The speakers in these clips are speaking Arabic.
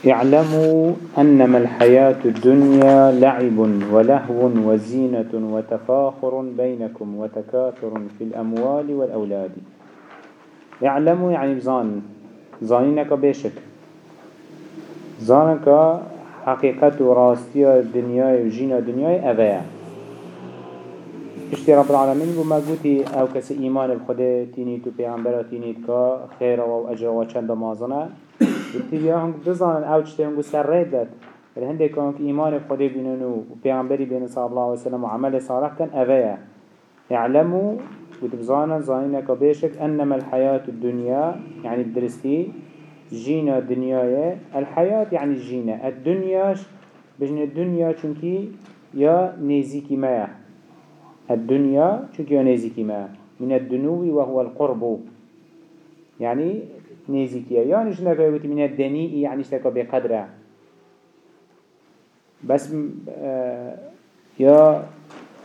اعلموا أنما الحياة الدنيا لعب ولهو وزينة وتفاخر بينكم وتكاثر في الأموال والأولاد. اعلموا يعني بظان ظانينك بيشك. ظانك حقيقة وراستية الدنيا وجينة الدنيا أبايا اشتي رب العالمين بما قوتي أو كس إيمان بخده تينيت و پیغمبر تينيت كا خير و أجر و چند مازنة. بتيجي هنگ بزانن أو چته هنگو سر ريد داد الهنده كانك ايمان بخده بيننو و پیغمبری بين صلى الله عليه وسلم و عمل صالح كان اوه اعلموا وتبزانا زانينك بيشك انما الحياة الدنيا يعني بدرستي جينا الدنيا الحياة يعني الجينا الدنيا بجن الدنيا چونكي يا نيزيكي ماه الدنيا شو كيو نيزيكي ما من الدنو وهو القرب يعني نيزيكي يعني شنك يقول من الدنيء يعني شنك بقدره بس آه يا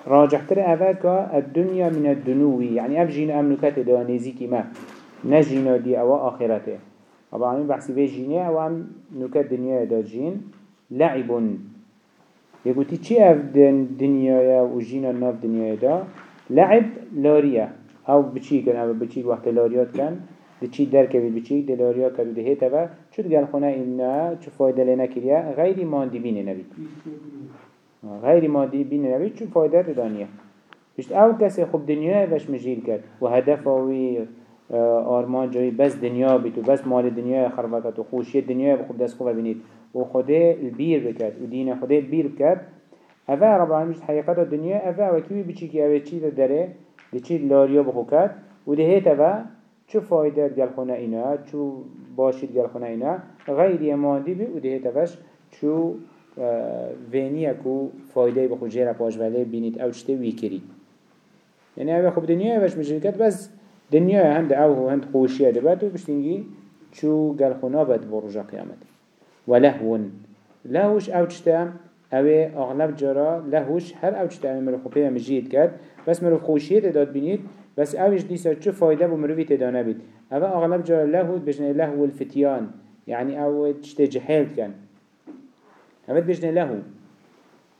راجح ترى أفاك الدنيا من الدنو يعني أفجين أمنكات دو نيزيكي ما. نجينا دي أو آخرته. طبعا بحثي في جيني أو أم نكات دنيا دا جين لعب يقول تي اف دنيا و جينا ناف دنيا دا؟ لعب لاريا أو بچي كان أو بچي وقت لاريات كان دچي در كبير بچي دي لاريا كدو ده هيتا شو تقال خنا إنا شو فايدة لنا كريا غير مادي بين نبي غير مادي بين نبي شو فايدة دانيا بشت أو كسي خب دنيا باش مجيل كد وهدف وي آرمان جایی بس دنیا بیت و بس مال دنیا خربکت و خوشی دنیا بخوب دست خوب بینید و خدا البیر بکد و دین خدا البیر بکد اوه رب العالمین حقیقت دنیا اوه وکیوی بچی که اوه چی داره چی لاریا بخو و ده هیت چو فایده گل خونه اینا؟ چو باشید گل خونه اینا؟ غیری مادی بی و ده هیت اوهش چو وینی اکو فایده بخو جیره پاش ولی بینید او چته وی کری یعنی اوه خوب دنیا اوهش مجرد بس دنیا هند او هند خوشیه دبد و بشتینگی چو گل خونه بد برجا قیامت. ولهون لهوش او چتا اوه اغلب جرا لهوش هر او چتا اوه مروف خوبه مجید کرد. بس مروف خوشیه تداد بینید بس اوش دیسا چو فایده بو مروفی تدانه بید آوه اغلب جرا لهود بجنه لهو الفتیان. يعني أو چتا جحيل كان آوه بجنه لهو.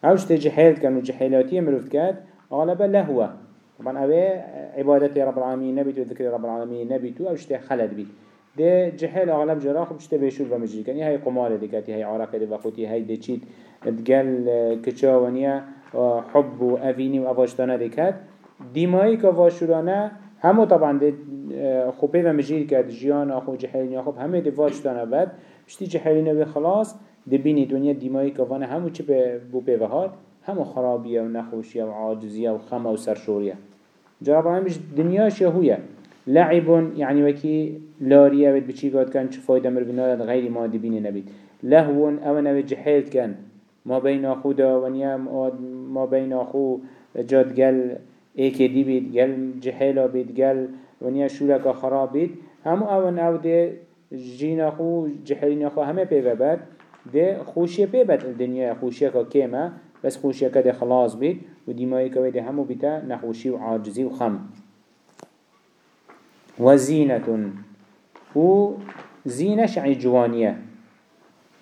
أو چتا جحيل كان و جحيلاتي مروف كاد اغلب لهوه. طبعا آوه عبادت رب العالمين نبيت وذكر رب العالمين نبيت أو خلد بید. ده جهل اغلب جرا خب چته بيشور ومجري كان هاي قمار دكاتي هاي عراق دي وقوتي هاي دي چيت تقال كچا ونيا حب و افيني و دیمایی که واشورانه همو طبعا خوبه و مجیر کرد جیان خو جحیلین خوب همه دی واش دانه. بد بشتی جحیلین به خلاص دبینی دنیا دیمایی که وانه همو چه بو پیوه همو خرابیه و نخوشیه و عاجزیه و خمه و سرشوریه. جواب همش دنیاش یهویه لعب يعني یعنی وكي لاريا بچی گاد کن چه فایده فايدة مرفينا غیری ما دی بینی نبید. لهو او نوی جحیل کن. ما بین آخو دا ما بین آخو جادگل ايكي دي بيت قال جحيلا بيت قال ونيا شولك خراب بيت همو آون آو دي جين اخو جحيلين اخو همه بيبه بد. ده خوشيه بيبت الدنيا خوشيه كيما بس خوشيه كده خلاص بيت وديمائي كويده همو بيتا نخوشي وعاجزي وخم وزينة و زينش عي جوانية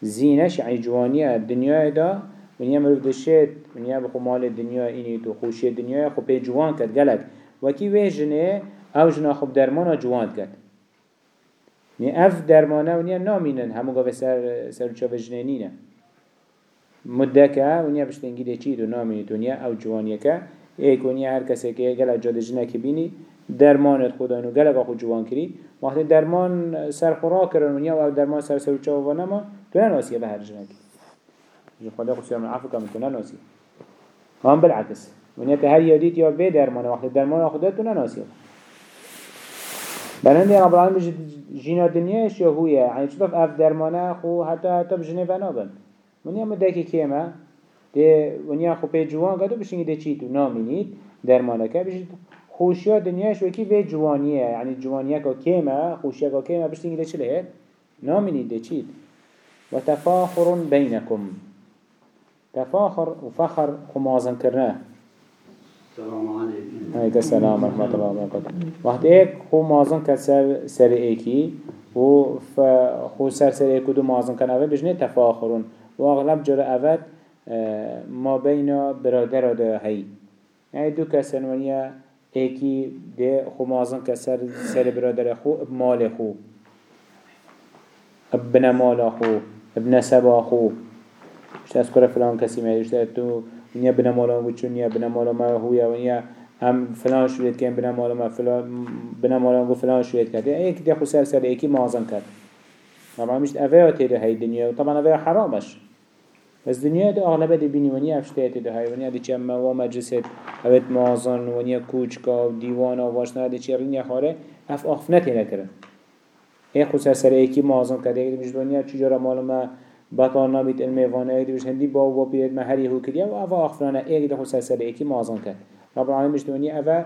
زينش عي جوانية الدنيا دا ونيا مروف دشت ونيا بخو مال الدنيا إني تو خوشي الدنيا خو بي جوان كد قلق وكي وي جنه أو جنا خب درمانا جوان كد ني اف درمانا ونيا نامينن همو قوة سر سر چاو جنينينه مدكا ونيا بشتنگی ده چی دو نامینی دنیا أو جوانیه که. ایک ونیا هر کسی که گل جاده جنه که بینی درمانت خدا اینو گلگا خود جوان کری. وقتی درمان سر خورا ونیا و درمان سر سر چاو و نما تو نناسیه به هر جنگی خدا خود سیام عفو کم تو نناسیه هم بالعکس ونیا که هر یادیت یا به درمان وقتی درمان خدا تو نناسیه بلندی رب العالمین جینا دنیاش یا هویه. یعنی چطور اف درمانه خو حتی حتی بجنه بنابن ونیا مده که کیمه ده ونیا خو پی جوان گدو بشینگی ده چی تو؟ نامینید. درمانه که بشید خوشیا دنیاش وکی به جوانیه. یعنی جوانیه که کیمه خوشیا که کیمه بشتینگی ده چله نامینید ده چید و تفاخر بینکم. تفاخر و فخر خمازن کرنه. السلام عليكم عليك السلام ورحمة الله وبركاته وقت ايك خو مازن كسر سر ايكي و خو سرسر کدو مازن کن اوه بجنه تفاخرون. و اغلب جرا اوه ما بین برادر ده هی يعني دو كسن ونيا ايكي ده خو مازن كسر سر برادر خو بمال خو. ابن مال خو ابن سبا خو. شده از کره فلان کسی میاد شده تو. نیا بنا مالا و چون نیا بنا مالا ما هویا و نیا هم فلان شوید که بنا مالا ما فلان بنا مالا گو فلان شوید کرد. یکی دی خو سر سر یکی معظم کرد. طبعا مش اوه تیر های دنیا. و طبعا اوه حرامش بس دنیا ده اغلب دی بینی ونیا افشتیت ده های ونیا دی چه موا مجلست اوید معظم نیا کوچکا و دیوانا و واشنا دی چه رینیا خاره اف آخفنتی نکرن یک خو سر سر یکی معظم کرد. یکی دمش دنیا چجورا مالا بطال نابید الميوانه ایک دیمش هندی با و پیرد محری هو کدیا و اف آخفنانه ایک دی خصوصا سر ایکی مازن کد رب العالمین دنیا اوه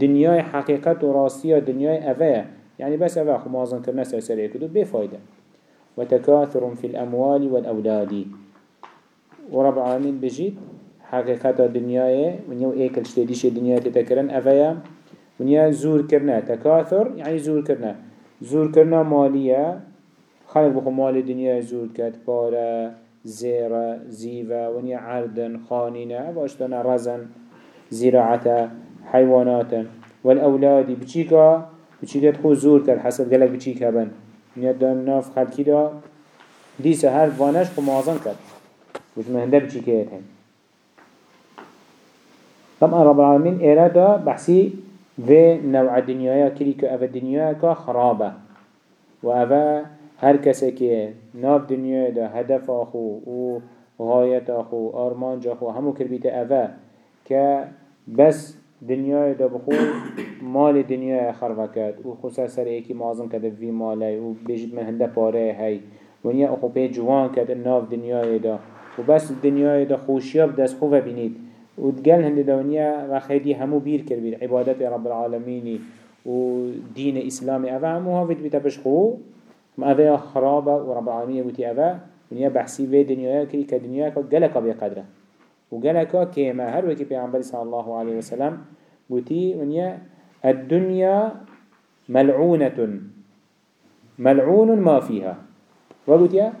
دنیای حقیقت و راستی دنیای اوه يعني بس اوه خو مازن کرنه سر سر ایکی دو بفایده. وتكاثر في الأموال والأولاد ورب العالمين بجيت حقيقة الدنيا ونيو ايكل شتديش الدنيا تتكرن افيا ونيا زور كرنا تكاثر يعني زور كرنا زور كرنا مالية خلق بخو مال الدنيا زور كت بارا زيرا زيفا ونيا عردن خانينا واشتنا رزن زراعة حيوانات والأولاد بچيكا بچيكا تخو زور كت حسب قلق بچيكا بن. ونيا دان ناف خلقي دا؟ ديسا هر وانش خو مازن كت وش مهنده بچي كيت هن طبعا رب العالمين إرادا بحسي في نوع الدنيا كلي كأفا الدنيا خرابة وأفا هر کسی که ناف دنیا دا هدف آخو و غایت آخو آرمانج آخو همو کربیت اوه که بس دنیا دا بخو مال دنیا خربه کرد و خصوصا سر ایکی مازم کرده وی ماله و بجید من هنده پاره هی. ونیا آخو پی جوان کرده ناف دنیا دا. و بس دنیای دا خوشیاب دست خوبه بینید. و دگل هند دنیا و خیلی همو بیر کر بید عبادت رب العالمینی و دین اسلام اوه همو ها بید بیتا بشخو ما اوه خرابه و رب العالمین بودی اوه دنیا بحثی و دنیای کری که دنیا که گلکا بی قدره. و گلکا کیما هر وکی پیغمبر صلی الله علیه وسلم بودی دنیا الدنيا ملعونة. ملعون ما فيها. وقلت يا؟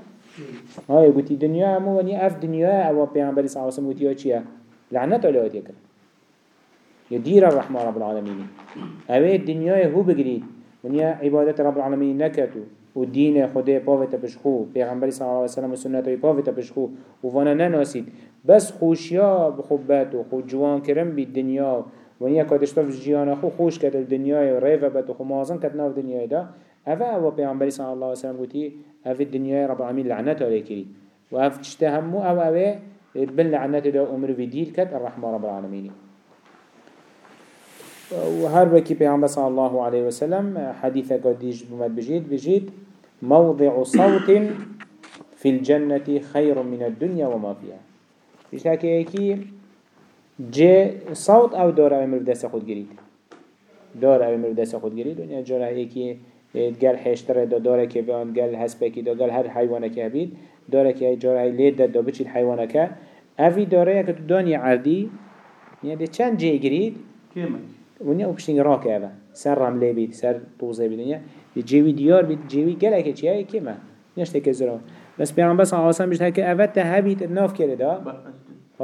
هاي قلتي دنيا مو وني أف دنيا أو پیغمبر صلى الله عليه وسلم قلتي چيا لعنت على وقت يكر يدير الرحمة رب العالمين. اوه الدنيا هو بقريد ونيا عبادة رب العالمين نكتو. ودين خده باوتا بشخو پیغمبر صلى الله عليه وسلم وسنته باوتا بشخو وفانا نناسيد بس خوشيا بخبات وخو جوان كرم بالدنيا ونيا كادشتاف جيانا خو خوش كت الدنيا وريفا بات وخو مازن كتنا في الدنيا دا. اوه اوه پیغمبر صلى الله عليه وسلم قلتي اف الدنيا رب العالمين لعنته عليكري واف تشتهمو أو اوه بل لعنته دا عمر في ديل كت الرحمة رب العالمين وهر بكي بيعمل صلى الله عليه وسلم حديثة قديش بمد بجيد بجيد موضع صوت في الجنة خير من الدنيا وما فيها. هكي ايكي جي صوت أو دور أو مردس خود جريد دور أو مردس خود جريد ونيا جورا ايكي گل حشتر دا داره که بیان گل هسپکی دا گل هر حیوانه که بید داره که جاره لید دا دا بچید حیوانه که اوی داره که تو دانی عردی یعنی ده چند جه گرید ونیا أو پشتنگ را که اوه. سر رمله بید سر توزه بید. ونیا جیوی دیار بید جیوی گله که چیه که ما نشته که زرا. بس پیغمبر صلی الله علیه و سلم بجده که اوه تهبید ناف کرده دا؟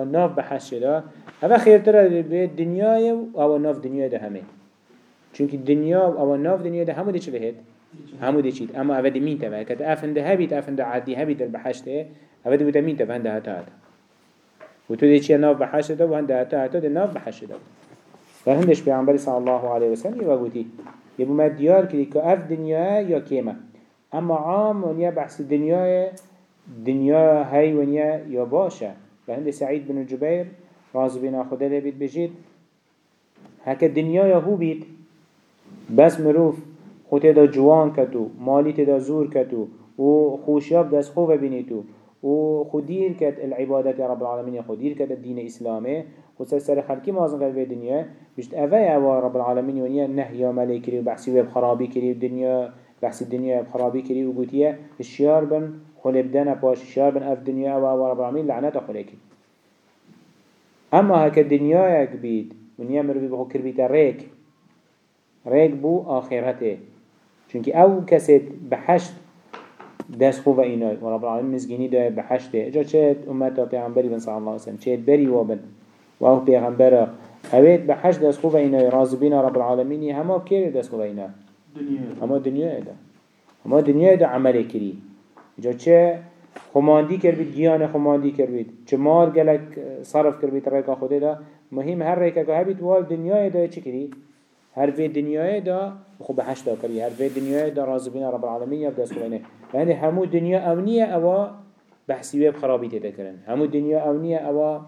ناف بحث شده. اوه خیرتر به دنیای و أو ناف دنیای ده همه. چونك الدنيا أو ناف دنيا ده همو دي چه بهت؟ همو دي چيت اما اوه دي مين تبه كت افنده هبيت افنده عادي هبيت البحشته اوه دي بوده مين تبه هنده هتا هتا و تو دي چه ناف بحشته و هنده هتا هتا ده ناف بحشته ده فهندش پیغمبر صلى الله عليه وسلم قوتي يبو ما ديار كري كو اف دنيا يا كيما اما عام ونيا بحث الدنيا دنيا هاي ونيا يا باشا فهند سعيد بن الجبير راز بنا خدا لبيت بجيت هكا الدنيا يا هو بيت بس مروف خود دا جوان کتو مالی دا زور کتو و خوشیاب دست خوب بینیتو و خودیر کت العبادت رب العالمین خودیر کت الدین اسلامه. خود سر خلقی مازن قلبه دنیا بشت اوه اوه رب العالمین ونیا نهیا ملی کری و بحثی و بخرابی کری و دنیا بحثی دنیا بخرابی کری و گوتیه الشیار بن خلب دنا باش الشیار بن اف دنیا اوه رب العالمین لعنت خلقی اما هک دنیا یک بید ونیا مروی بخو کربیت ریک. ریک بو آخرته. چونك أو كسيت بحشت دست خوب اینای. و رب العالمین مزگینی دای بحشته اجا چه امتا پیغمبری بن صلی الله علیه وسلم چه بری وابن و او پیغمبر اوید به حج دست خوب اینا رازبین رب العالمین همه کیر دست خوب اینا؟ همه دنیا ده. همه دنیا ده عمل کری. جا چه خماندی کر بید گیان خماندی کربید چه مال گلک صرف کر بید ریکا خوده ده مهم هر ریکا که هبید وال دنیا ده چه کری؟ هر في دنيا خب به حج ده کری هر في دنيا راز رازبين رب العالمين خوب اینا. يعني همو دنيا بحثی به خرابی تیده کرن همو دنیا اونیه اوا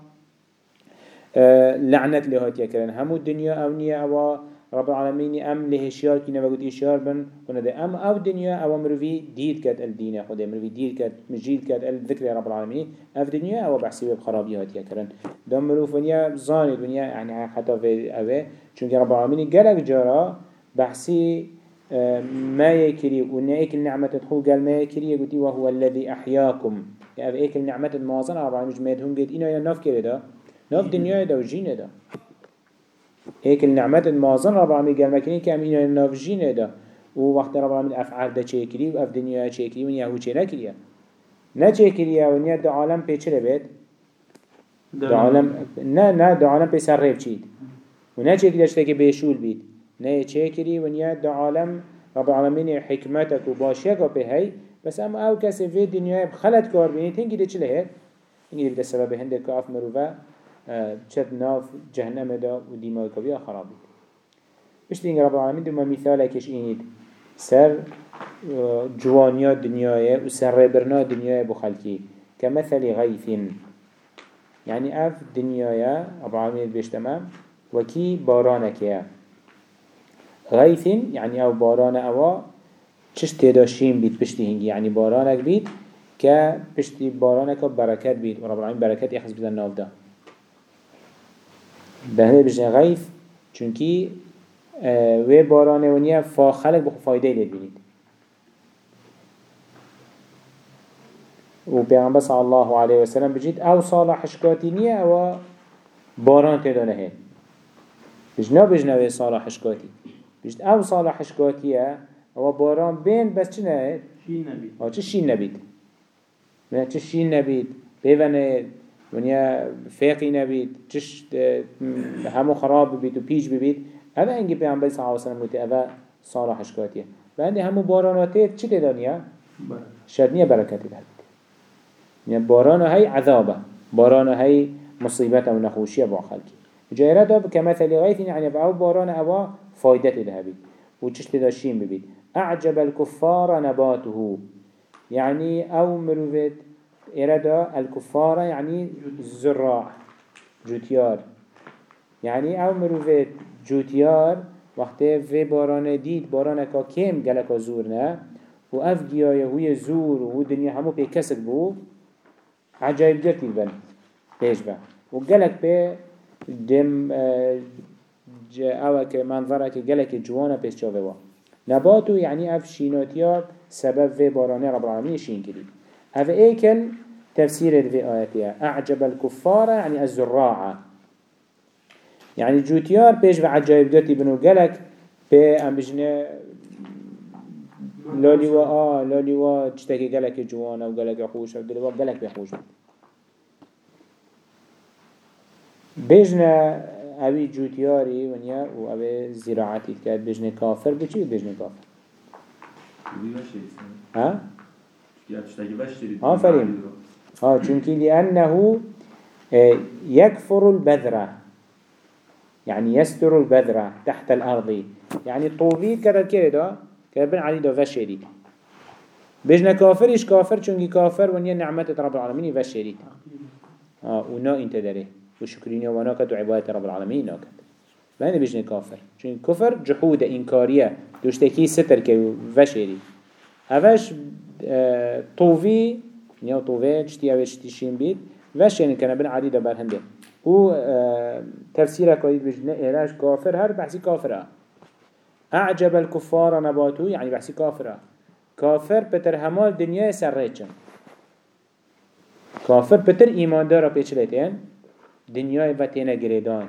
لعنت لهاتیا کرن همو دنیا اونیه اوا رب العالمين ام لهشيار كنا بقول إشيار بن ونده ام أو دنيا أو مروي دير كات الدين خده مروي دير كات مجيد كات الذكر رب العالمين اف دنيا أو بحسي بخرابي هاتيا كرن دم مروف ونيا زاني دنيا يعني حتى في اوه چونك رب العالمين قالك جارا بحسي آه، ما يكري ونا ايك النعمة تدخل قال ما يكري يقولي وهو الذي احياكم يعني ايك النعمة المواصنة رب العالمين جمعتهم قد اينا ناف كري دا ناف دنيا دا. وجين دا هيك النعمت المازن رب العالمين قال مكنين كام إنا نافجين دا ووقت رب العالمين أفعال دا چه كري وأف دنيا چه كري ونيا هو چه نكريا نا چه كريا ونيا دا عالم پي چه بيت دا عالم نا نا دا عالم پي سر ريب چيد ونا چه كريا شتاكي بيشول بيت نا چه كري ونيا دا عالم رب العالمين حكمتك وباشيك وبي هاي بس ام أو كسي في دنيا بخلت كار بيني تنجي دي چه لهير تنجي دي بدا هندك كاف مروفا چد ناف جهنم دا و دیمای کبیا خرابی بشت اینگه رب العالمین دو ما مثال کش اینید سر جوانیا دنیای و سر ربرنا دنیای بو خلکی. كمثل غيث يعني اف دنيايا رب العالمين بيشتما وكي بارانك يا غيث يعني أو باران اوا چش تداشين بيت بشتي هنگي يعني بارانك بيت كا بشتي بارانك بركات بيت ورب العالمين بركات يخص بدن ناف بهنه بجن غیف چونکی وی بارانه ونیا فا خلق بخو فایده لید بینید. و پیغمبر صلی الله علیه و سلم بجید او سال حشکاتی نیه او باران تدانه هید بجنا بجنا وی سال حشکاتی. بجد او سال حشکاتیه او باران بین بس چه نه شين نبي ها چه شین نبید؟ نه چه شین نبید؟ بیونه ونیا فقی نبید چش همو خراب ببید و پیش ببید. اوه انگی پیامبر صلی الله علیه و سلم گوتی اوه صالح حشکاتیه. و انده همو باراناته چی تدانیه؟ شاید نیه برکتی ده يعني باران هاي عذابه. باران هاي مصيبته ونخوشيه با خلقي جايرة داب كمثل غيث يعني أو باران اوا فايدة ذهبي وچش تداشين ببيت أعجب الكفار نباته. يعني أو مروفت إرادة الكفار يعني زراع جوتيار. يعني او مروفت جوتيار وقتی في باران دید بارانکا کم گلکا زور نه و اف گیاه هوی زور و دنیا همو پی کسک بو عجایب گرتی بن پیش بن و گلک پی دم اوه که منظره که گلک جوانا پیش چاوه با نباتو يعني اف شيناتيا سبب في بارانه رب العالمين شين كريد اف ايكل تفسير في آياتها أعجب الكفار يعني الزراعة. يعني جوتيار بيش بعجائب دوتي بنو قلق بي أم بجنه لولي و آه لولي و تشتكي قلق جوانا و قلق خوش و دلوا قلق بخوش بجنه اوی جوتياري ونيا و اوی زراعتي كاد بجنه كافر بچي بجنه كافر. ها؟ آفرین ها چونکی لأنه آه، يكفر البذرة يعني يستر البذرة تحت الأرض. يعني طوبيت كده كده كده بن علي ده فشري بجنا كافر إيش كافر چونكي كافر ونيا نعمة رب العالمين فشري آه ونا انت داره وشكرين وأنا كد عبادة رب العالمين ناكد بهنه بجنا كافر چون كفر جحود إنكارية دوشتكي ستر كي فشري هفش طوفي نيو طوفي جتي اوه جتي شين بيت وشين كان بن عديد برهنده. و آه، تفسيره كويد بجنة إيراج كافر هر بحثي كافره أعجب الكفار نباتو يعني بحثي كافره كافر بتر همال دنيا سر ريچن كافر بتر إيمان دارا بيچلتين دنيا و تينا گريدان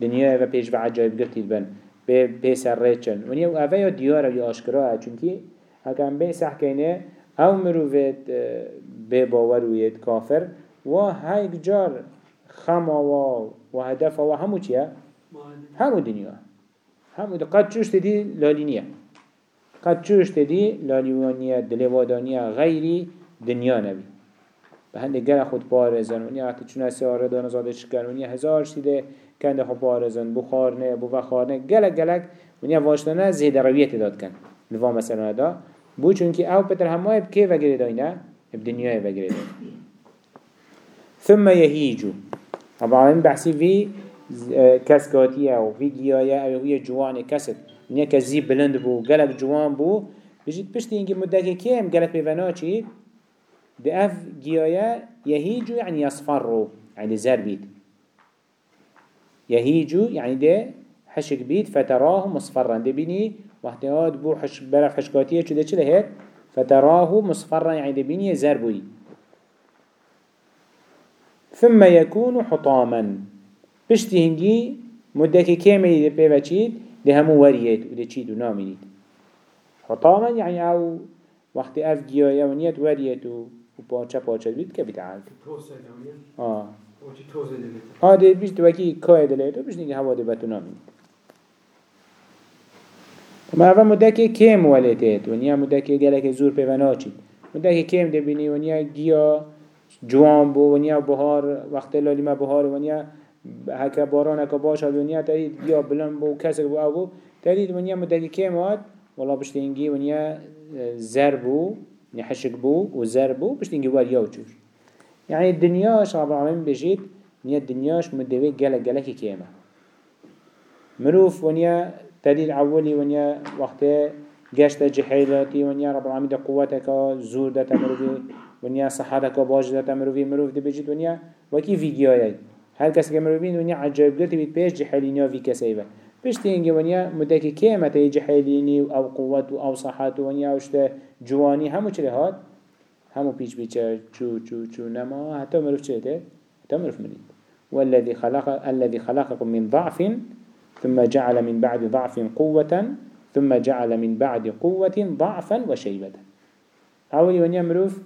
دنيا و بيش بعجائب گرتيد بن. به بسر ریچن. و اوه یا دیاره یا آشکراه چونکی هکم به سحکینه او مروفت به باور وید کافر و هایک جار خما و و هدف و همو چیه؟ همو دنیا همو قد چوش تدی لالینیه قد چوش تدی لالینیه دلوادانیه غیری دنیا نبی به هنده گل خود پارزن ونیا حتی چون سیاره دانه هزار شده کنده خود پارزن بو خارنه بو گلک گلک ونیا واشتانه زیده رویت داد کن نوا مثلا دا بو چونکی آو پتر همه بکی وگره داینه بدنیای وگره داینه ثم يهيجو طبعا بحثي في كسكاتية أو في جياية أو هي جوان كسد نيا كزي بلند بو قلق جوان بو. بجيت بشتي إنجي مدكي كيم قلق بفناتي دي أف جياية يهيجو يعني يصفرو يعني زار بيت يهيجو يعني ده حشك بيت فتراه مصفرا دي بيني واحتياد بو حش برف حشكاتية شو ده؟ چه هيك فتراه مصفرا يعني دي بيني زار بوي ثم يكون حطاما. هنجي مدك كامل دي بيبا چيد دي همو وريت ودي چيد ونامينيد حطاما يعني أو وقت اف جيايا ونيت وريت و باچا باچا بيت كبت عالت آه. آه دي بيش دوكي كاي دليتو بيش نيجي هوا دي باتو نامينيد ما هذا مدك كام وليتت ونيا مدك جالك زور بيبا ناچيد مدك كام دي بيني ونيا جيا جوان بو ونیا بهار وقت لالی ما بهار ونیا هکا باران هکا باش ونیا ترید یا بلن بو کسک بو أو ترید ونیا مدگی که ماد والله بشتینگی ونیا زر بو يعني حشك بو وزر بو بشتینگی وار یاو چوش يعني الدنياش رب العالمين بجيت نيا الدنياش مدوي جلك جلك كيما مروف ونيا تديل عولي ونيا وقت جشت جحيلاتي ونيا رب العالمين ده قوتك زور ده تمربي ونیا صحتك باش داتا مروفي مروف دي بجيت ونیا وكي فيديوهاي کس که مروفين ونیا عجایب گرتی بید پیش جحلینیا في كسيبه تینگی ونیا مدکی که متی جحلینی أو قوت أو صحت ونیا وشته جوانی همو چلی هاد همو پیش بیچه چو چو چو نما. حتی مروف چه ده حتی مروف مرید والذي خلق الذي خلقكم من ضعف ثم جعل من بعد ضعف قوة ثم جعل من بعد قوة ضعفا وشيبة. أولي ونيا مروف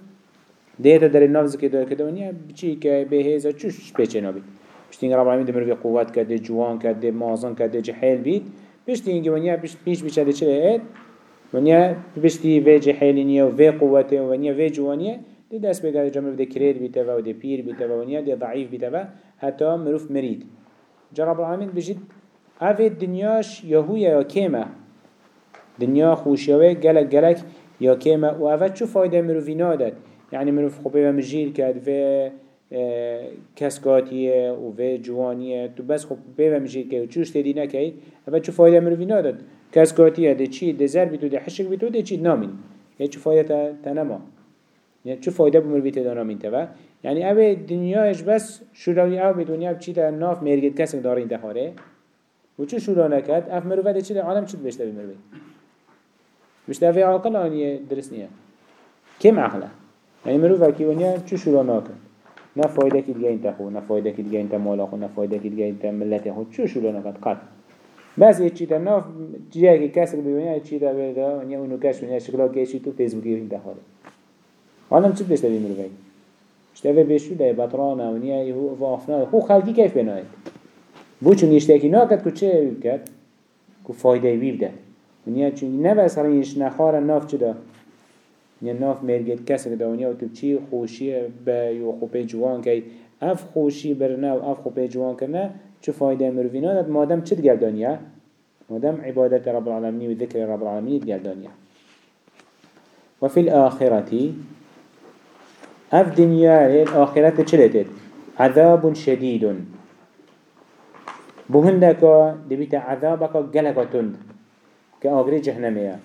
دیتا در نفس که دار کده ونیا بچی که به هزا چوش پیچه نبید پشتین رب العالمین دمر قوت کرده جوان کرده مازن کرده جحیل بید پشتین که ونیا پیش بیچه ده چره اید ونیا پشتی وی جحیلینیه و وی قوته ونیا وی جوانیه دی دست بگرده جمع بده کرید بیته و ده پیر بیته و ونیا ده ضعیف بیته و حتی مروف مرید جا رب بجید اوه دنیاش یهو یا کیمه دنیا خوشیوه گلک گلک یا کیمه و اوه چو فایده مرو وینا داد یعنی مرو خوبه و مجیر کرد و کسکاتیه و و جوانیه تو بس خوبه به و میشه که چوش تدی نکی اما چه فایده مروی نداد کسکاتیه ده چی ده زر بیتو ده حشک بیتو ده چی نامین یه چه فایده تنما یه چه فایده بمروی تدا نامین تبا یعنی اوه دنیایش بس شروعی او به دنیا چی ده ناف مرگید کسی داره دارین دهاره و چه شورا نکد اف مروفه ده چه عالم چه بشته به مروفه بشته افه عقل آنیه درست نیه. کم عقله؟ یعنی مروفه که ونیا چه شورا نکد نه فایده که دیگه این تخو نه فایده که دیگه این مالا خو نه فایده که دیگه این ملت خو چه شورا نکد قط. بس یه چی تم نه جیه که کسی که ببینه چی تا برده، ونیا اونو کش ونیا شکلا کشی تو فیسبوکی این تخوره عالم چه به مروفه بشته بطرانه ونیا یه خو خلقی کیف بناید؟ بو چون يشتاكي ناكد كو چه بكت كو فايدة بيبدا ونيا چون نبس هرينش نخار ناف چه ده نیا ناف مرگت کسی دنیا و تو چی خوشی به یو خوبه جوان کی اف خوشی برنه و اف خوبه جوان کنه چه فایده مروینا داد مادم چه دنیا؟ مادم عبادت رب العالمین و ذکر رب العالمین دنیا. و فی الآخرتی اف دنیا الآخرت چه عذاب شدید. بهندك دبيت عذابك جلك تند كأغري جهنمية.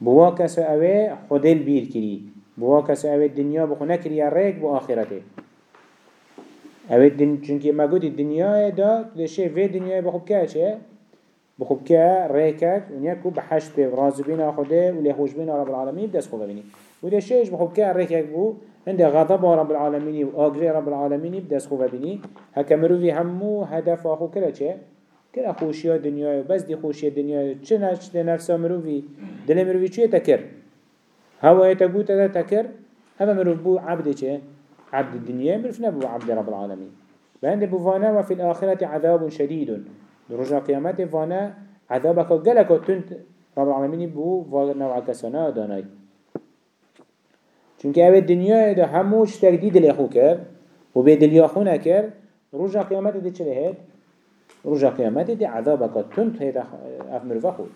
بوا کس اوه خودل بیر کری بوا کس اوه دنیا بخو نکری ریک بو آخرته. اوه دن چونکه ما گوتی دنیا دا دشه وی دنیا بخوب که چه؟ بخوب که ریکک ونیا کو بحشت راز بین خوده و لیخوش بین رب العالمین دست خوبه بینی و دشهش بخوب که ریکک بو عند غضب رب العالمين و آجر رب العالمين بدس خوبه بني هكا مروفي همو هدف آخو كلا چه؟ كلا خوشيا دنيا بس دي خوشيا دنيا چه نفس نفسا مروفي دل مروفي چه تكر هوا يتقو تدا تكر هذا مروف بو عبد چه؟ عبد الدنيا مروف نبو عبد رب العالمين بند بفانا وفي الآخرة عذاب شديد رجع قيامات فانا عذابك قلق تنت رب العالمين بو نوع كسانا داناي چونك اوه الدنيا ده هموش تجديد لأخو كر وبي دليا خو نكر رجع قيامات دي چه لهد رجع قيامات دي عذابك تنت هيدا افمر فخود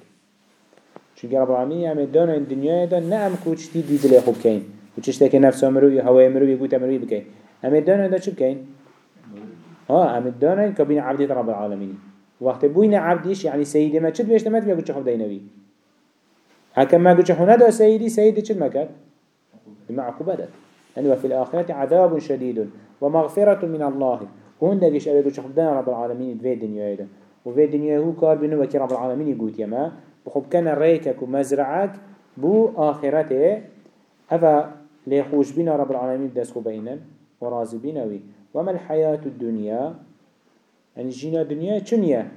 چونك رب العالمين هم دانا الدنيا ده نعم كوچتي دي دل أخو بكين وچشتك نفس مروي هوا مروي قوت مروي بكين هم دانا ده چه بكين ها هم دانا كبين عبدت رب العالمين وقت بوين عبديش يعني سيدي ما چد بيشت ما تبيا قوچ خب دينوي هكا ما قوچ خونه دا سيدي سيدي چد مكت بما عقوبتت يعني وفي الآخرة عذاب شديد ومغفرة من الله. هون دقيش أبي قوچ خب رب العالمين في الدنيا ده. وفي الدنيا هو كار بنو وكي رب العالمين يقول يما بخب كان ريكك ومزرعك بو آخرته هذا ليخوش بنا رب العالمين دسخو بينا وراضي بينوي وما الحياة الدنيا يعني جينا دنيا چنيا؟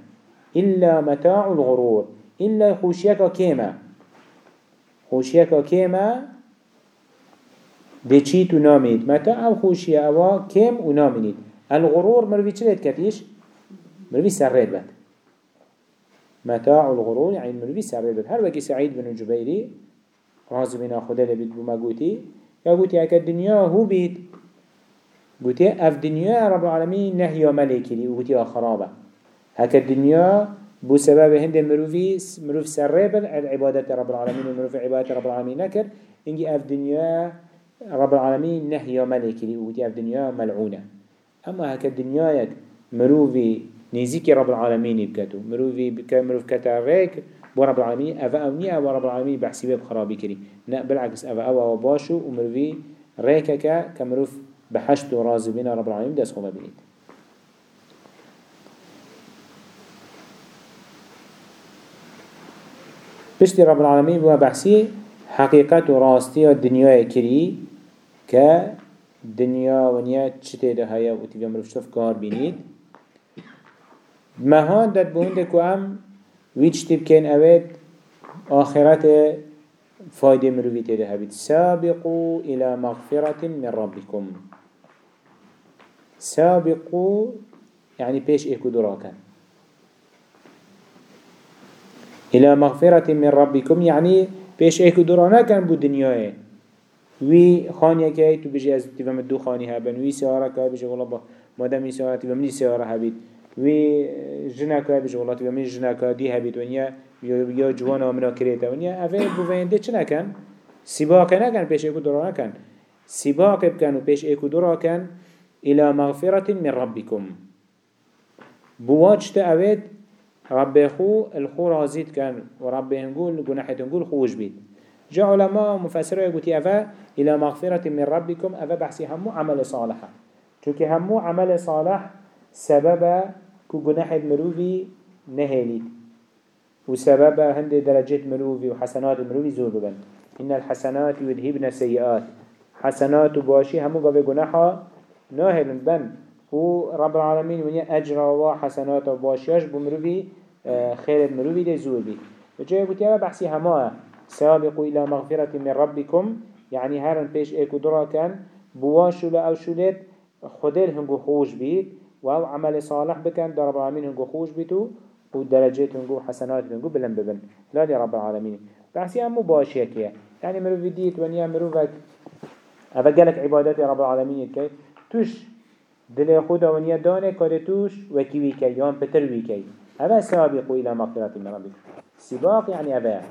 إلا متاع الغرور. إلا خوشيك كيما؟ خوشيك كيما؟ دي چيت و ناميد متاع أو خوشيه أو كيم و نامينيد الغرور مروي چلت كتيش مروي سرد بد متاع الغرور يعني مروي سرد بد هر وكي سعيد بن جبيري راز بنا خدا لبيت بما قوتي يا قوتي هكا الدنيا هو بيت قوتي أف دنيا رب العالمين نهي ملكي وقوتي خرابة. هكا الدنيا بو سبب هند مروفي مروف سرب العبادة رب العالمين ومروف عبادة رب العالمين نكر. إنجي أف دنيا رب العالمين نهي ملكي وقوتي أف دنيا ملعونة. أما هكا الدنيا يك مروفي نيزيكي رب العالمين بكتو مروفي مروف كتا ريك بو رب العالمين افا أو نيا و رب العالمين بحسيبه بخرابي كري. نأ بالعكس افا أو أو باشو ومروفي ريكك كمروف بحشت و بنا رب العالمين دست خوبه بنيت بشتي رب العالمين بوا بحسي حقيقة و راستي الدنيا كري كا دنيا ونيا چته ده هيا و تبا مروف شتف كار بنيت مهان داد بهنده كو ام ويش تبكين اوید آخرت فايدة مروفي تده هبید سابقوا إلى مغفرة من ربكم. سابقوا يعني بيش إيكو دراكا إلى مغفرة من ربكم يعني بيش إيكو درانا كان بو دنياه وي خانيا كي تو بيجي از تفهم دو خاني هبن وي سيارة كي بيجي والله با مادام سيارة تفهم دي سيارة هبيت وي جنا كي بيجي والله تفهم جنا كي دي هبيت ونيا يا جوانا ومنا كريتا ونيا أفه بو فينده چنا كان سباق نكن بيش إيكو درانا كان سباق بكن وبيش إيكو درانا كان إلى مغفرة من ربكم. بواجت أويد رب خو الخو رازيد كان ورب نقول جناحة نقول خوش بيت جاء علماء مفسره يقول أفا إلى مغفرة من ربكم أفا بحسي همو عمل صالحة چونك همو عمل صالح سبب كو جناحة مروفي نهيليد وسبب هند درجات مروفي وحسنات مروفي زور ببن. إن الحسنات يذهبن السيئات. حسنات وباشي همو قبل جناحة ناهل بن. و رب العالمين ونيا أجر وحسنات وباشياش بمروفي آه، خير المروفي دي زور بي. وجاء يقول يا بحسي هما سابقوا إلى مغفرة من ربكم. يعني هرن بيش ايكو درا كان بواشو لا أو شولت خدل هنگو خوش بيت و آو عمل صالح بكن در رب العالمين هنگو خوش بيتو و درجات هنگو حسنات هنگو بلن ببن. لا دي رب العالمين. بحسي همو باشيكيه يعني مروفي ديت ونيا مروفك أفا قالك عبادات رب العالمين كي توش دل خدا ونیا دانه کار توش کی یان پتر وی کی هذا سابق إلى مغفرة من سباق يعني أبايا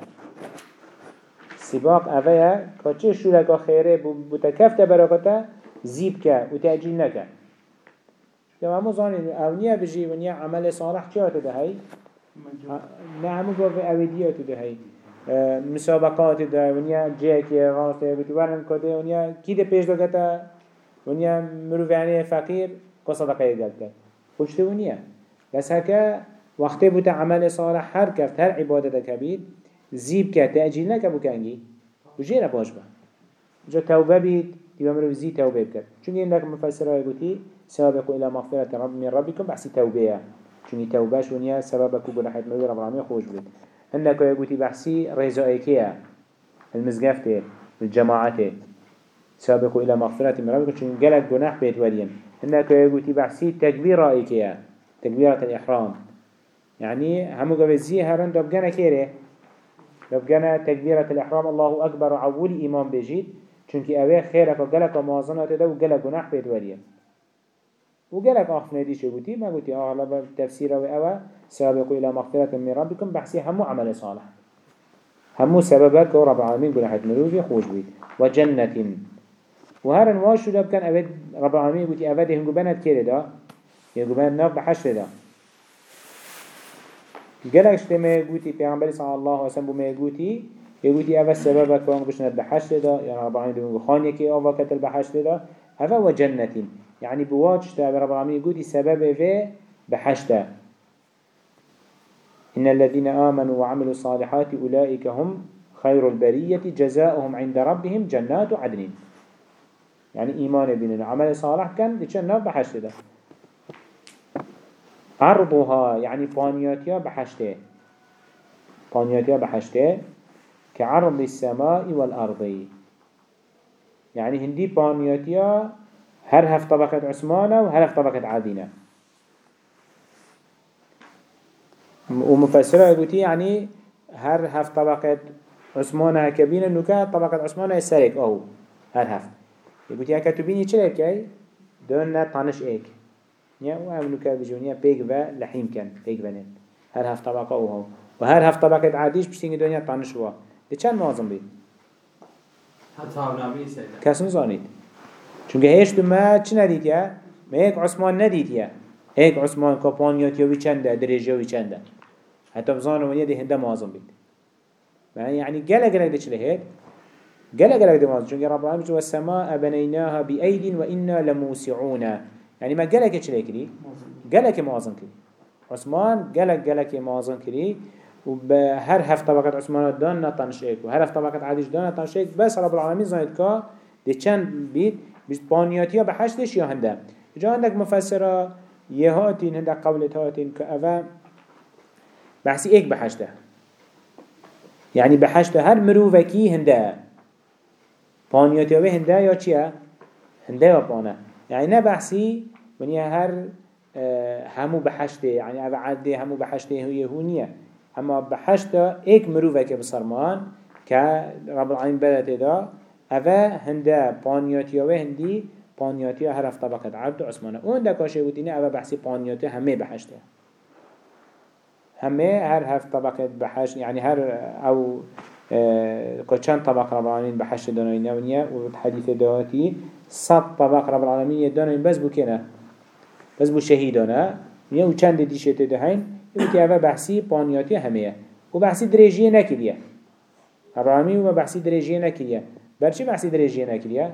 سباق أبايا كتش شو لك خيره بتكفت بركته زيب كا وتأجيل نكا كما مو ظانين أو نيا بجي ونيا عمل صالح كيا تدهي نعم قف أودية تدهي مسابقات ده ونيا جيك راسته بتوارن كده ونيا كده بيش دكتا ونیا مروفیانی فقیر که صدقه گل کرد خوشته ونیا بس هکا وقتی بوده عمل صالح هر کرد هر عبادت کبید زیب کرد تأجیل نکه بو کنگی. بجیره باش با. جا توبه بید دیو مروف زی توبه بکرد. چون این لك مفسره گوتی سابقوا إلى مغفرة رب من ربكم. بحسي توبة. چونی توبهش ونیا سبب کو گناحت مروی رب العالمین خوش بید هنده که يقولي بحثي رزائكية المزقفة الجماعة سابقوا إلى مغفرة من ربكم. چون قلق جناح بيت وريم هنده که بحثي تكبير رائكية تكبيرة الإحرام. يعني همو قبزي هرن دبقنا كيره دبقنا تكبيرة الإحرام. الله أكبر. وعول إيمان بجيد چونك أوه خيرك وقلق ومازنات ده وقلق جناح بيت وريم وقالك آخفنا دي شو قلتي ما قلتي أغلب تفسير وأوى سأبقوا إلى مغفرة من ربكم بحسي همو عمل صالح. همو سببك ورب العالمين قل حد مروفي خوش بيت. وجنة. وهر واشو داب كان أبد رب العالمين قلتي أبد هنگو بنات كيري دا؟ يهنگو بنات ناف بحشر دا. قالك شتما قلتي پیغمبر صلى الله عليه وسلم بما قلتي يقولي أبد سببك وانگو بشنات بحشر دا؟ يعني رب العالمين دونگو خانية كي أوفا كتل بحشر دا. هذا وجنة يعني بواجشتا رب العالمين يقولي سبب في بحشتا إن الذين آمنوا وعملوا الصالحات أولئك هم خير البرية. جزاؤهم عند ربهم جنات عدن. يعني إيمان بين العمل صالح كان لتشنف بحشتا عرضها يعني بانياتيا بحشته بانياتيا بحشته كعرض السماء والأرض. يعني هندي بانياتيا هر هف طبقة عثمانة وهر هف طبقة عادينة. ومفسرة يقولي يعني هر هف طبقة عثمانة كبينة نوكا طبقة عثمانة سرق أو هر هف يقولي هكا تبيني چلك كي دون طانش إيك. نيا وهم نوكا بجونيا بيك با لحيم كان بيك بنين هر هف طبقة أو هو وهر هف طبقة عاديش بشتيني دنيا طانش وا دي چند معظم بيت؟ كاسم زانيت چونکه هیچ ما چی ندید یا؟ ما یک عثمان ندید یا؟ هيك عثمان كابانيات يوي چنده درجه يوي چنده. حتى بزانو من يدي هنده معظم بيت يعني قلق قلق ده چله هيك قلق قلق ده معظم چونك رب العالمين والسماء بنيناها بأيد وإنا لموسعون. يعني ما قلق چله كري قلق معظم كري عثمان قلق قلق و به هر هفت طبقت عثمان دان نتنش ایک و هر هفت طبقت عادیش دان نتنش ایک بس رب العالمین زاید که دی چند بید بیست پانیاتی ها به هشتش یا هنده. جا هندک مفسره یه هاتین هندک قولت هاتین که اوه بحثی ایک به هشته. یعنی به هشته هر مروفکی هنده. پانیاتی ها هنده یا چیه؟ هنده یا پانه. یعنی نه بحثی ونیا هر همو به هشته. یعنی اوه عده همو به هشته یهونیه اما بحشته ايك مروفكي بصرمان كرب العالمين بدأت ده اوه هنده پانیاتیا و هندی پانیاتیا هر اف طبقت عبد عثمانه اون ده کاشه بودینه اوه بحثی پانیاتیا همه بحشته همه هر هفت طبقة بحش يعني هر أو آه چند طبق رب العالمين بحش داناين ونيا وحديث دواتي صد طبق رب العالمين داناين بس بو كنا بس بو شهيدانا ونيا وچند ديشت دهين این که اوه بحثی پانیاتی همه و بحثی درجیه نکریه. هرامی و بحثی درجیه نکریه. برچی بحثی درجیه نکریه؟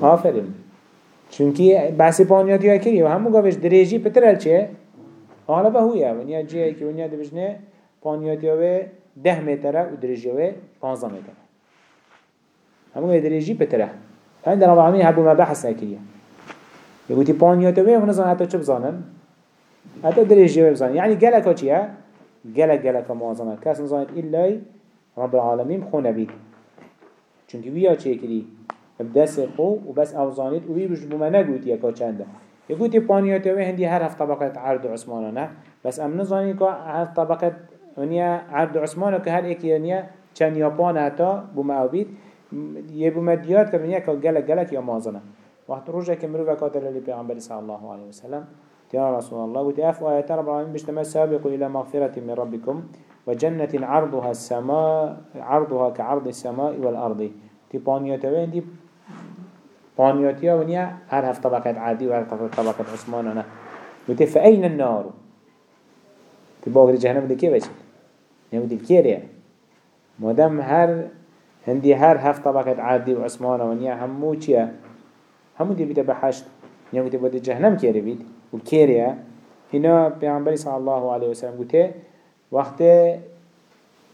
آفرین. چونکی بحثی پانیاتی های کریه. و همون گاوش درجی پترل چه؟ حالا به هویه. ونیا جیه که ونیا دوشنه پانیاتی های ده متره و درجی های پانزا متره همون درجی پتره در آبا همین هبوا ما بحث نکریه. يقولي بانياته وين ونزان حتى شو بزانن؟ حتى درجة بزانن. يعني قالك وشيا جلك جلك موازنة كاس نزانت إلا رب العالمين خونه بيك چونك ويا چه كري؟ بدس خو وبس اوزانيت وبي بش بما نقوت يكا چنده يقول تي بانيات وي هندي هر هفت طبقة عرض عثمانه بس ام نزاني كا هفت طبقة ونيا عرض عثمانه كهر ايكي ونيا چن يابان حتى بما أو بيت يبو مديات كرنيا كا جلك جلك يا موازنة وقت روجه كمرو وكاتر اللي بيغمبر صلى الله عليه وسلم يا رسول الله قلت أف آيات رب العالمين بجتما سابقوا إلى مغفرة من ربكم وجنة عرضها السماء عرضها كعرض السماء والأرض. تي بانيوتا وين دي بانيوتيا ونيا هر هف طبقة عادي وهر طبقة عثمان أنا قلت فأين النار. تباغر جهنم دي كيف أجل يعني دي كيريا مادام هر هندي هر هف طبقة عادي وعثمان ونيا همو چيا همو دي بيتا بحشت يعني قلت بودي جهنم كيري بيت وكيريا هنا پیغمبر صلى الله عليه وسلم قلت وقت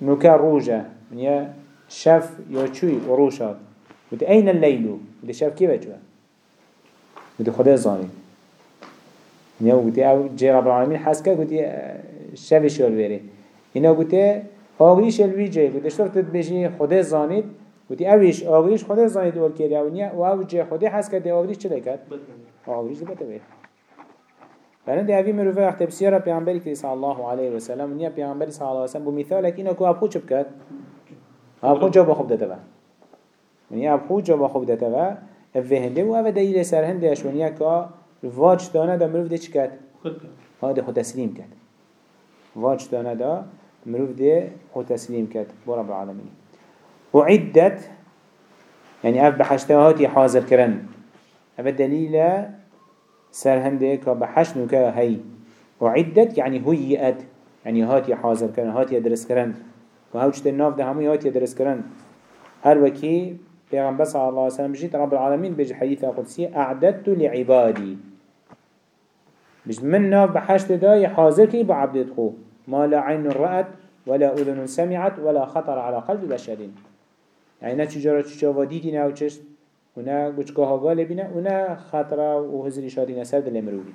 نوكا يعني شف يا چوي وروشات قلت أين الليل قلت شف كيف جوا قلت خدا زاني نيا قلت أو جي رب العالمين حسكا قلت شافي شول بيري هنا قلت آغريش الوي جي قلت شرط تبجي خدا زانيت وقتی اویش آوریش خود زاید ول کری او نیا و او جه هست حس دی آوریش چه لکت، آوریش دو بده بید. دی اوی مروفه وقت بسیار پیغمبر کری صلی الله علیه و سلام نیا پیغمبر صلی الله علیه و سلم بو مثال اینا کو اب خوب کرد. اب خوب جواب خوب داده و. نیا اب خوب جواب خوب داده و وهنده و او دیل سر هندش و نیا کا واج دانه دا مروف ده چی کرد؟ ها خود تسلیم کرد. واج دانه دا مروف ده خود تسلیم کرد. بر العالمین. وعدت يعني أف بحشتهاتي حاضر كرن أف دليل سر هنده که بحش نوكا هي وعدت يعني هيئت يعني هاتي حاضر كرن هاتي درس كرن وهوجت الناف ده همي هاتي درس كرن هر وكي پیغمبر صلى الله عليه وسلم بجيت رب العالمين بيجي حديث قدسي أعددت لعبادي بج من ناف بحشت دا حاضر كي بعبدت خو ما لا عين رأت ولا أذن سمعت ولا خطر على قلب بشر. يعني نه چجارا چجاوا دیدی نه چشت و نه گوچگاه ها گاله بینه و نه خطره و حضری شادی نسر دل مروی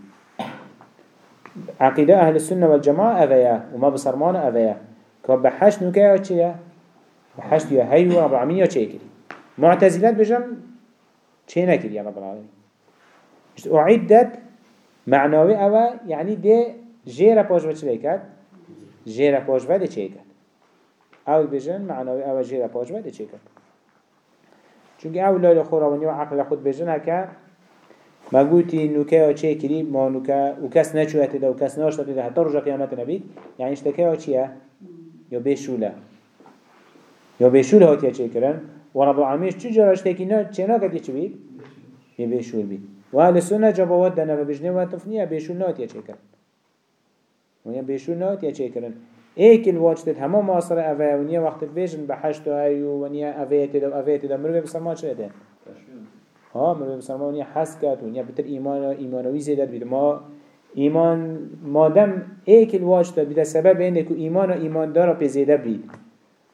عقیده أهل السنة والجماعة اویا و ما بسرمان اویا که بحش نوکه یا چیه؟ بحش یا هی و رب العالمین یا چه کری معتزلات بجم چه نکری یا رب العالمین اعدت معناوی اوه یعنی ده جیره پاش چه کرد؟ جیره پاش ده چه کرد؟ أو بجن معناوی اوه جیره پاش ده چه کرد؟ چونکه اولاد خرابانی و عقل خود بجن هکه ما گوتی نوکه چه کری ما نوکه او کس نچوه تیده و کس ناشته تیده حتی رجا قیامت نبید یعنی اشتکه ها چیه؟ یا بشوله. یا بشول هاتیه چه کرن و رب العالمینش چی جراش اشتکی نه چه ناکتی چه بید؟ یا بشول بید و اهل سنه جباوت دنه و بجنه و تفنیه بشول ناتیه چه کرن و یا بشول ناتیه چه کرن ایک الواجتت همه ماصر اوه ونیا وقت بیشن به حشت و ایو ونیا اوه تدا و اوه تدا مروه بسرمان چه ده؟ ها مروه بسرمان ونیا حس کرد ونیا بتر ایمان ایمانوی زیدت بید ما ایمان مادم ایک الواجتت بید سبب اینه که ایمان و ایمان داره پی زیده بید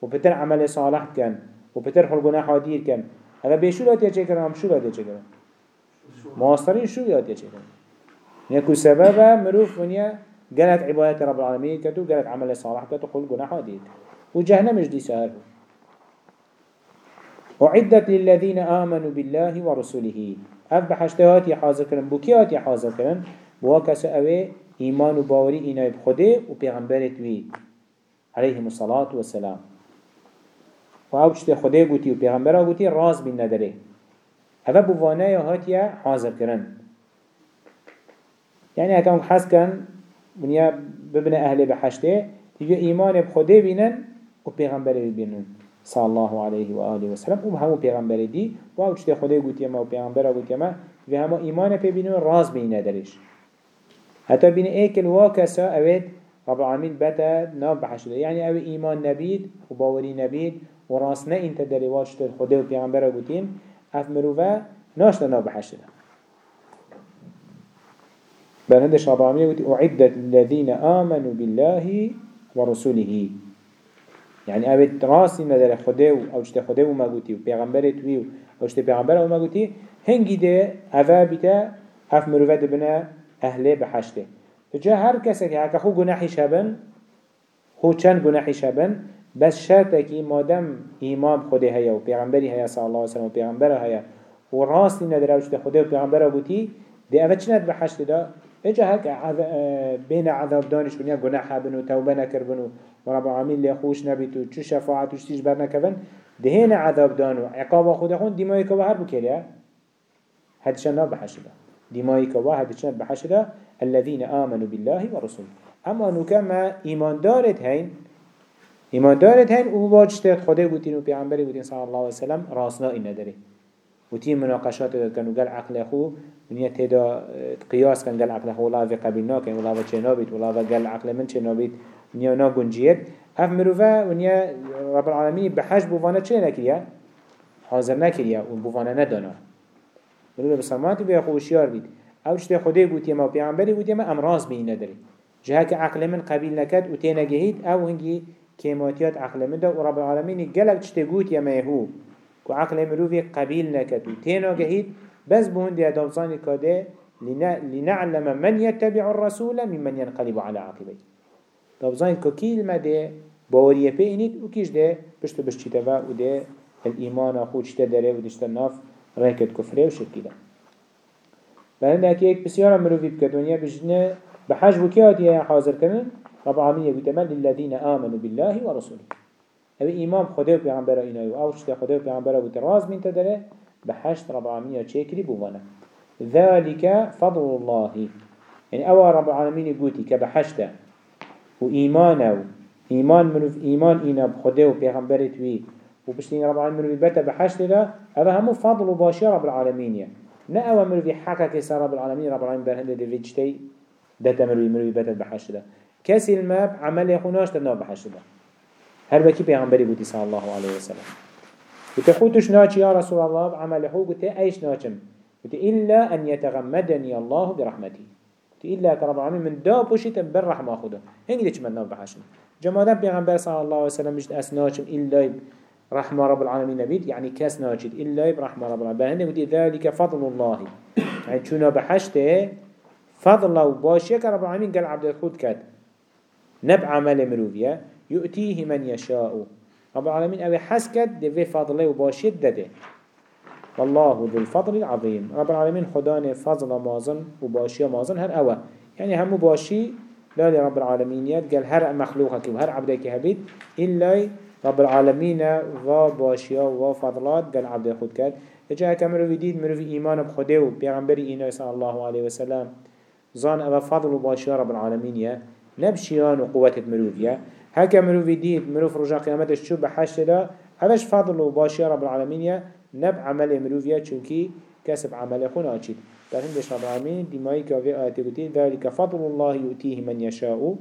و بتر عمل صالح کن و بتر خلقنا حادیر کن اگر بیشو لاتیا چه کرن هم شو لاتیا چه کرن ماسترین شو لاتیا چه کرن نکو سبب مروف ونیا قالت عبادات رب العالمين كتو قالت عمل صالح كتو قل قناح ديت وجهنم دي سهر. وعدت للذين آمنوا بالله ورسوله أف بحشتهات يحاضر كرن بوكيات يحاضر كرن بواكس أوي إيمان وباوري إنا بخده وبيغمبرت وي عليهم الصلاة والسلام. وأوشت خده قوتي وبيغمبره قوتي راز بين ندره. أفا بوانايا هاتيا حاضر كرن يعني هكذا حس كان ونیا ببنه أهل بحشته تيجي ايمان بخده بينن و پیغمبر بينن صلى الله عليه وآله وسلم و همو پیغمبر دي و أو چته خده گوتی ما و پیغمبر گوتی ما. و همو ایمان پی بینن راز بینه درش. حتی بین ایکل واکسا اوید رب العالمين بتا ناب بحشده يعني أو ايمان نبيد و باوري نبيد و راس نه انت داري واشتر خده و پیغمبر گوتين اف مروفا ناشتا ناب بحشده بل هندش رب العالمين قلت أعدت الذين آمنوا بالله ورسوله. يعني أبد راسي مدر خده أو جت خده وما قلتي وبيغمبر توي أو جت بيغمبر وما قلتي هنگي ده بتا هف بنا أهله بحشته فجاء هر كسك هكا خو گناحي شبن خو چند گناحي شبن بس شرطه كي مادم إمام خده هيا و هيا صلى الله عليه وسلم و هيا و راسي مدر أو جت خده و پیغمبر ده بحشته اجا هك بين عذاب دانش بنيا جناح بنو توبة نكربنو ورب العالمين اللي خوش نبيتو چو شفاعت وش تيج برنا كفن دهين عذاب دانو. عقاب خود خون دمائي كوا هر بكيليا هدشان بحشدا دمائي كوا هدشان بحشدا الذين آمنوا بالله ورسوله اما نكما ايمان دارت هين ايمان دارت هين و واجتت خده قوتين و پیغمبری قوتين صلى الله عليه وسلم راسنا إن داري وتي مناقشات كانوا قال عقل أخو ونیا تدا قیاس کن گل عقل خولا و قبیل ناکن ولا و چه نابید ولا گل عقل من چه نابید. ونیا نا گنجید اف مروفا ونیا رب العالمین بحج بووانا چه نکریا حاضر نکریا و بووانا ندانا. مروفا بسلماتی بیا خوشیار بید. أو چه خوده گوتی ما و پیغمبری گوتی ما امراض بین نداری جهه که عقل من قبیل نکد و تینا گهید أو هنگی كيماتيات عقل من ده ورب العالمين قالك تشتغوت يا ميهو كو عقل مروفي قبيل نكد و تينا جهيد بس دي دوزاني كده لنعلم من يتبع الرسول ممن ينقلب على عقبيه دوزاني ككيل ده؟ باوريه بينيت وكيش ده؟ بشتو بشتي تبا وده الإيمان أخو چتا داره و دشتا ناف رهكت كفره و شركي ده. بلنده اكي اك بسيارة مروفي بكتونيا بجنه بحج وكياتي حاضر كنن رب العالمين يقول للذين آمنوا بالله ورسوله أو إيمان خده و پیغمبر اينايو أو چتا خده و پیغمبر و تراز من تدره بحشت رب العالمين چكري بوانا ذلك فضل الله يعني أول رب العالمين يقولي كبحشته وإيمانه إيمان منو إيمان إينا بخده وبيغمبره توي وبشتين رب العالمين منو بيبتا بحشت ده هذا همو فضل وباشي رب العالمين نا أول منو بيحكا كيسا رب العالمين رب العالمين برهند دي فيجتي دتا منو منو بيبتا بحشت ده كسي الماب عمل يخوناش تنا بحشت ده هر بكي بيغمبري بودي صلى الله عليه وسلم. وتخوتش ناچ يا رسول الله بعمل حو قلت إيش ناچم. قلت إلا أن يتغمدني الله برحمته قلت إلا كرب العالمين من دا بوشيت بالرحمة خده هنگي ديش من نام بحشن جماعة بيغمبر صلى الله عليه وسلم مش أسناچم إلا رحمة رب العالمين نبيد يعني كاس ناجد إلا برحمة رب العالمين بهنده قلت ذلك فضل الله. يعني شونا بحشته فضل وباشيك رب العالمين قال عبد الخود كات نبع عمل مروفيا يؤتيه من يشاء. رب العالمين أبي حسكت دي فضله وباشيت دده والله ذو الفضل العظيم. رب العالمين خداني فضل مازن وباشي مازن هر أوى يعني هم باشي لا لرب العالمين يد قال هر مخلوقك وهر عبدك هبيت إلا رب العالمين و باشيا و فضلات قال عبد خود كد اجا كمرو ديد مرو في إيمان بخده و إينا صلى الله عليه وسلم. ظان أبا فضل و باشيا رب العالمين يا نبشيان و قوة مروفيا هكا مرو في ديد مرو في رجاء قيامتش شو بحشت دا هذاش فضل و باشيا رب العالمين نب عمل مروفيا چونكي كسب عمل خنا أجيد لكن دش رب العالمين دمائي كافي آياتي قلتين ذلك فضل الله يؤتيه من يشاء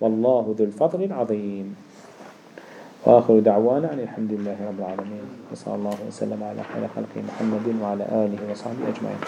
والله ذو الفضل العظيم وآخر دعوانا أن الحمد لله رب العالمين وصلى الله وسلم على خلقه محمد وعلى آله وصحبه أجمعين